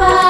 Bye.